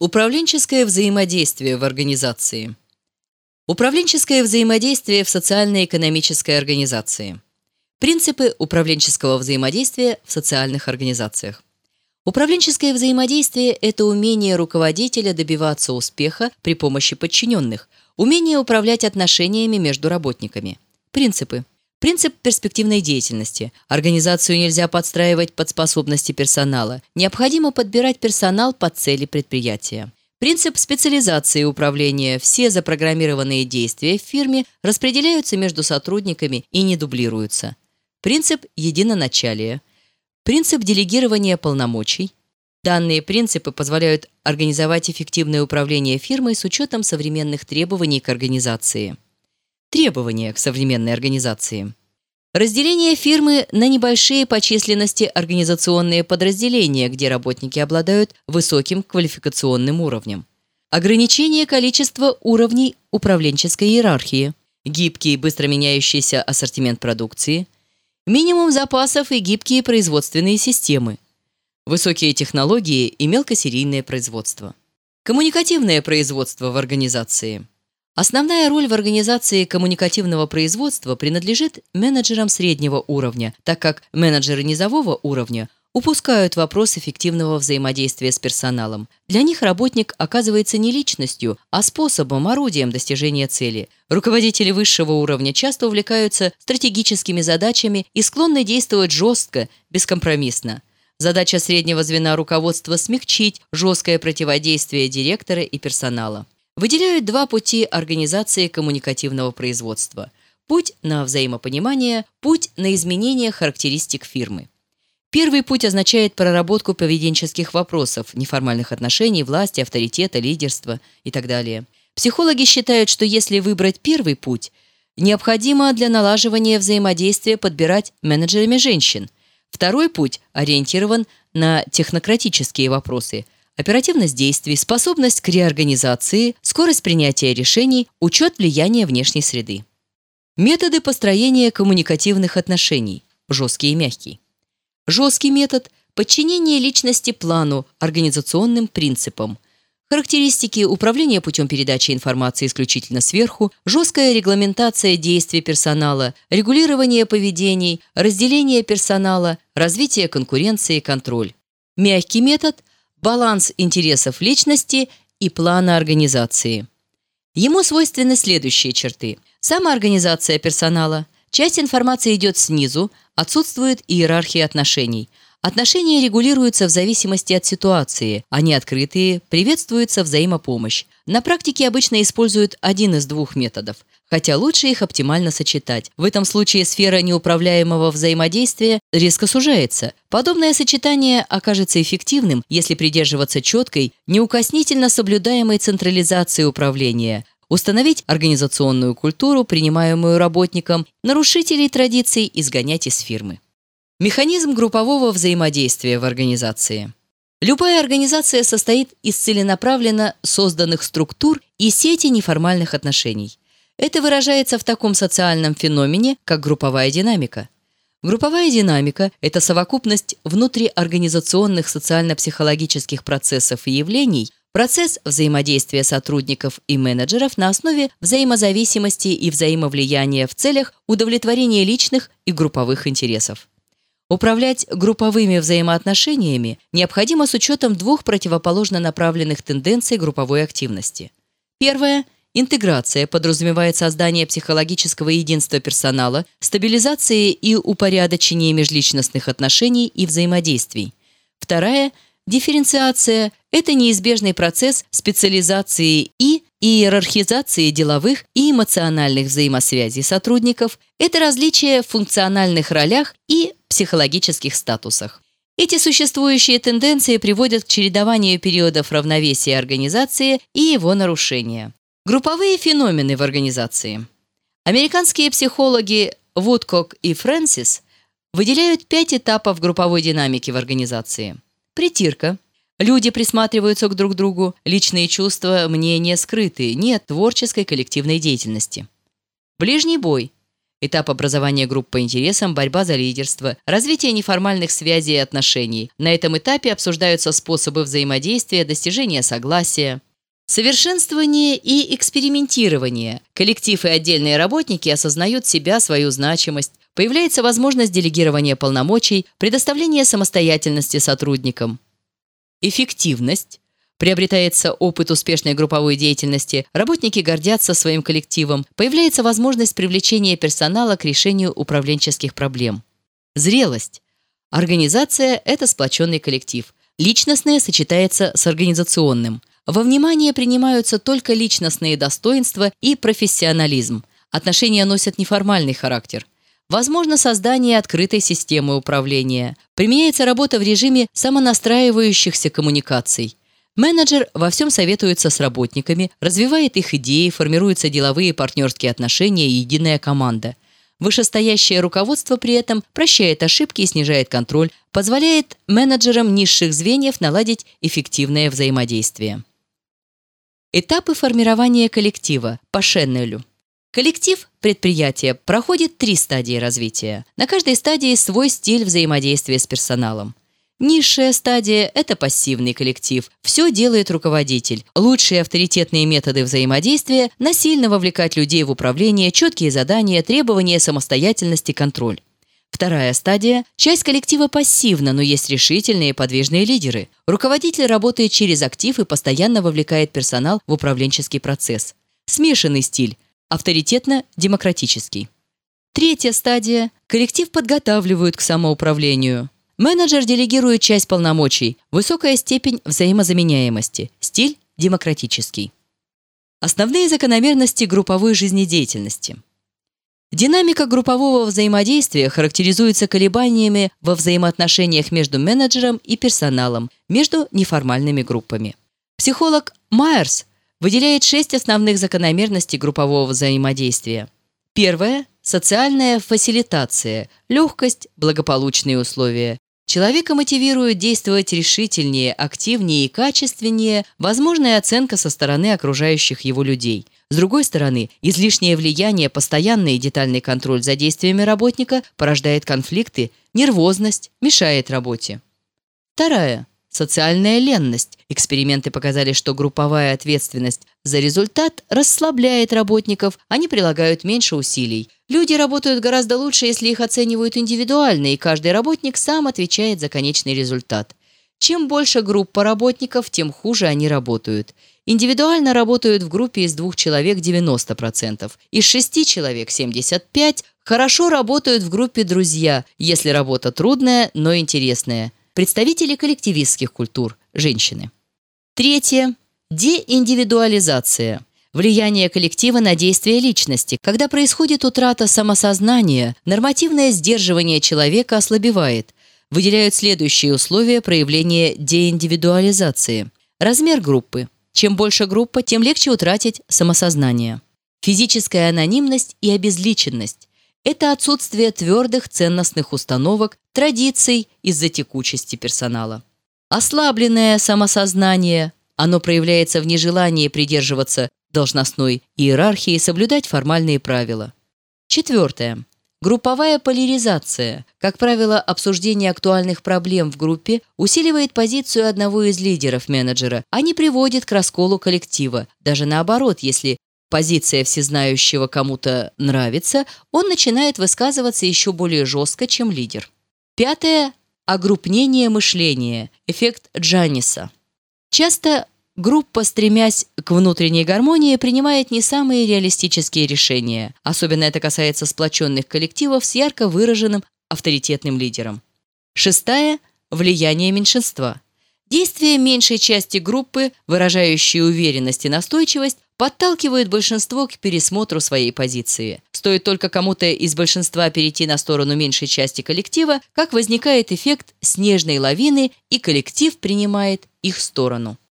Управленческое взаимодействие в организации. Управленческое взаимодействие в социально-экономической организации. Принципы управленческого взаимодействия в социальных организациях. Управленческое взаимодействие – это умение руководителя добиваться успеха при помощи подчиненных, умение управлять отношениями между работниками. Принципы. Принцип перспективной деятельности. Организацию нельзя подстраивать под способности персонала. Необходимо подбирать персонал под цели предприятия. Принцип специализации управления. Все запрограммированные действия в фирме распределяются между сотрудниками и не дублируются. Принцип единоначалия. Принцип делегирования полномочий. Данные принципы позволяют организовать эффективное управление фирмой с учетом современных требований к организации. Требования к современной организации. Разделение фирмы на небольшие по численности организационные подразделения, где работники обладают высоким квалификационным уровнем. Ограничение количества уровней управленческой иерархии. Гибкий, быстро меняющийся ассортимент продукции. Минимум запасов и гибкие производственные системы. Высокие технологии и мелкосерийное производство. Коммуникативное производство в организации. Основная роль в организации коммуникативного производства принадлежит менеджерам среднего уровня, так как менеджеры низового уровня упускают вопрос эффективного взаимодействия с персоналом. Для них работник оказывается не личностью, а способом, орудием достижения цели. Руководители высшего уровня часто увлекаются стратегическими задачами и склонны действовать жестко, бескомпромиссно. Задача среднего звена руководства – смягчить жесткое противодействие директора и персонала. Выделяют два пути организации коммуникативного производства. Путь на взаимопонимание, путь на изменение характеристик фирмы. Первый путь означает проработку поведенческих вопросов, неформальных отношений, власти, авторитета, лидерства и так далее. Психологи считают, что если выбрать первый путь, необходимо для налаживания взаимодействия подбирать менеджерами женщин. Второй путь ориентирован на технократические вопросы – оперативность действий, способность к реорганизации, скорость принятия решений, учет влияния внешней среды. Методы построения коммуникативных отношений. Жесткий и мягкий. Жесткий метод – подчинение личности плану, организационным принципам. Характеристики управления путем передачи информации исключительно сверху, жесткая регламентация действий персонала, регулирование поведений, разделение персонала, развитие конкуренции и контроль. Мягкий метод баланс интересов личности и плана организации. Ему свойственны следующие черты. Самоорганизация персонала. Часть информации идет снизу, отсутствует иерархия отношений. Отношения регулируются в зависимости от ситуации. Они открытые, приветствуется взаимопомощь. На практике обычно используют один из двух методов хотя лучше их оптимально сочетать. В этом случае сфера неуправляемого взаимодействия резко сужается. Подобное сочетание окажется эффективным, если придерживаться четкой, неукоснительно соблюдаемой централизации управления, установить организационную культуру, принимаемую работникам, нарушителей традиций изгонять из фирмы. Механизм группового взаимодействия в организации. Любая организация состоит из целенаправленно созданных структур и сети неформальных отношений – это выражается в таком социальном феномене, как групповая динамика. Групповая динамика – это совокупность внутриорганизационных социально-психологических процессов и явлений, процесс взаимодействия сотрудников и менеджеров на основе взаимозависимости и взаимовлияния в целях удовлетворения личных и групповых интересов. Управлять групповыми взаимоотношениями необходимо с учетом двух противоположно направленных тенденций групповой активности. Первое – Интеграция подразумевает создание психологического единства персонала, стабилизации и упорядочение межличностных отношений и взаимодействий. Вторая – дифференциация – это неизбежный процесс специализации и иерархизации деловых и эмоциональных взаимосвязей сотрудников, это различие в функциональных ролях и психологических статусах. Эти существующие тенденции приводят к чередованию периодов равновесия организации и его нарушения. Групповые феномены в организации. Американские психологи Вудкок и Фрэнсис выделяют пять этапов групповой динамики в организации. Притирка. Люди присматриваются к друг другу, личные чувства, мнения скрыты, нет творческой коллективной деятельности. Ближний бой. Этап образования групп по интересам, борьба за лидерство, развитие неформальных связей и отношений. На этом этапе обсуждаются способы взаимодействия, достижения согласия. Совершенствование и экспериментирование. Коллектив и отдельные работники осознают себя, свою значимость. Появляется возможность делегирования полномочий, предоставления самостоятельности сотрудникам. Эффективность. Приобретается опыт успешной групповой деятельности, работники гордятся своим коллективом, появляется возможность привлечения персонала к решению управленческих проблем. Зрелость. Организация – это сплоченный коллектив. Личностное сочетается с организационным. Во внимание принимаются только личностные достоинства и профессионализм. Отношения носят неформальный характер. Возможно создание открытой системы управления. Применяется работа в режиме самонастраивающихся коммуникаций. Менеджер во всем советуется с работниками, развивает их идеи, формируются деловые партнерские отношения и единая команда. Вышестоящее руководство при этом прощает ошибки и снижает контроль, позволяет менеджерам низших звеньев наладить эффективное взаимодействие. Этапы формирования коллектива по Шеннелю. Коллектив предприятия проходит три стадии развития. На каждой стадии свой стиль взаимодействия с персоналом. Низшая стадия – это пассивный коллектив. Все делает руководитель. Лучшие авторитетные методы взаимодействия – насильно вовлекать людей в управление, четкие задания, требования самостоятельности, контроль. Вторая стадия – часть коллектива пассивна, но есть решительные подвижные лидеры. Руководитель работает через актив и постоянно вовлекает персонал в управленческий процесс. Смешанный стиль – авторитетно-демократический. Третья стадия – коллектив подготавливают к самоуправлению. Менеджер делегирует часть полномочий, высокая степень взаимозаменяемости, стиль демократический. Основные закономерности групповой жизнедеятельности. Динамика группового взаимодействия характеризуется колебаниями во взаимоотношениях между менеджером и персоналом, между неформальными группами. Психолог Майерс выделяет шесть основных закономерностей группового взаимодействия. Первое – социальная фасилитация, легкость, благополучные условия. Человека мотивирует действовать решительнее, активнее и качественнее, возможная оценка со стороны окружающих его людей. С другой стороны, излишнее влияние, постоянный и детальный контроль за действиями работника порождает конфликты, нервозность, мешает работе. Вторая. Социальная ленность. Эксперименты показали, что групповая ответственность за результат расслабляет работников, они прилагают меньше усилий. Люди работают гораздо лучше, если их оценивают индивидуально, и каждый работник сам отвечает за конечный результат. Чем больше группа работников, тем хуже они работают. Индивидуально работают в группе из двух человек 90%, из шести человек 75%, хорошо работают в группе друзья, если работа трудная, но интересная. Представители коллективистских культур – женщины. Третье. Деиндивидуализация. Влияние коллектива на действия личности. Когда происходит утрата самосознания, нормативное сдерживание человека ослабевает. Выделяют следующие условия проявления деиндивидуализации. Размер группы. Чем больше группа, тем легче утратить самосознание. Физическая анонимность и обезличенность это отсутствие твердых ценностных установок, традиций из-за текучести персонала. Ослабленное самосознание, оно проявляется в нежелании придерживаться должностной иерархии и соблюдать формальные правила. Четвертое. Групповая поляризация. Как правило, обсуждение актуальных проблем в группе усиливает позицию одного из лидеров менеджера, а не приводит к расколу коллектива. Даже наоборот, если позиция всезнающего кому-то нравится, он начинает высказываться еще более жестко, чем лидер. Пятое – огрупнение мышления, эффект Джаниса. Часто группа, стремясь к внутренней гармонии, принимает не самые реалистические решения. Особенно это касается сплоченных коллективов с ярко выраженным авторитетным лидером. Шестая – влияние меньшинства. Действия меньшей части группы, выражающие уверенность и настойчивость, подталкивают большинство к пересмотру своей позиции. Стоит только кому-то из большинства перейти на сторону меньшей части коллектива, как возникает эффект снежной лавины, и коллектив принимает их сторону.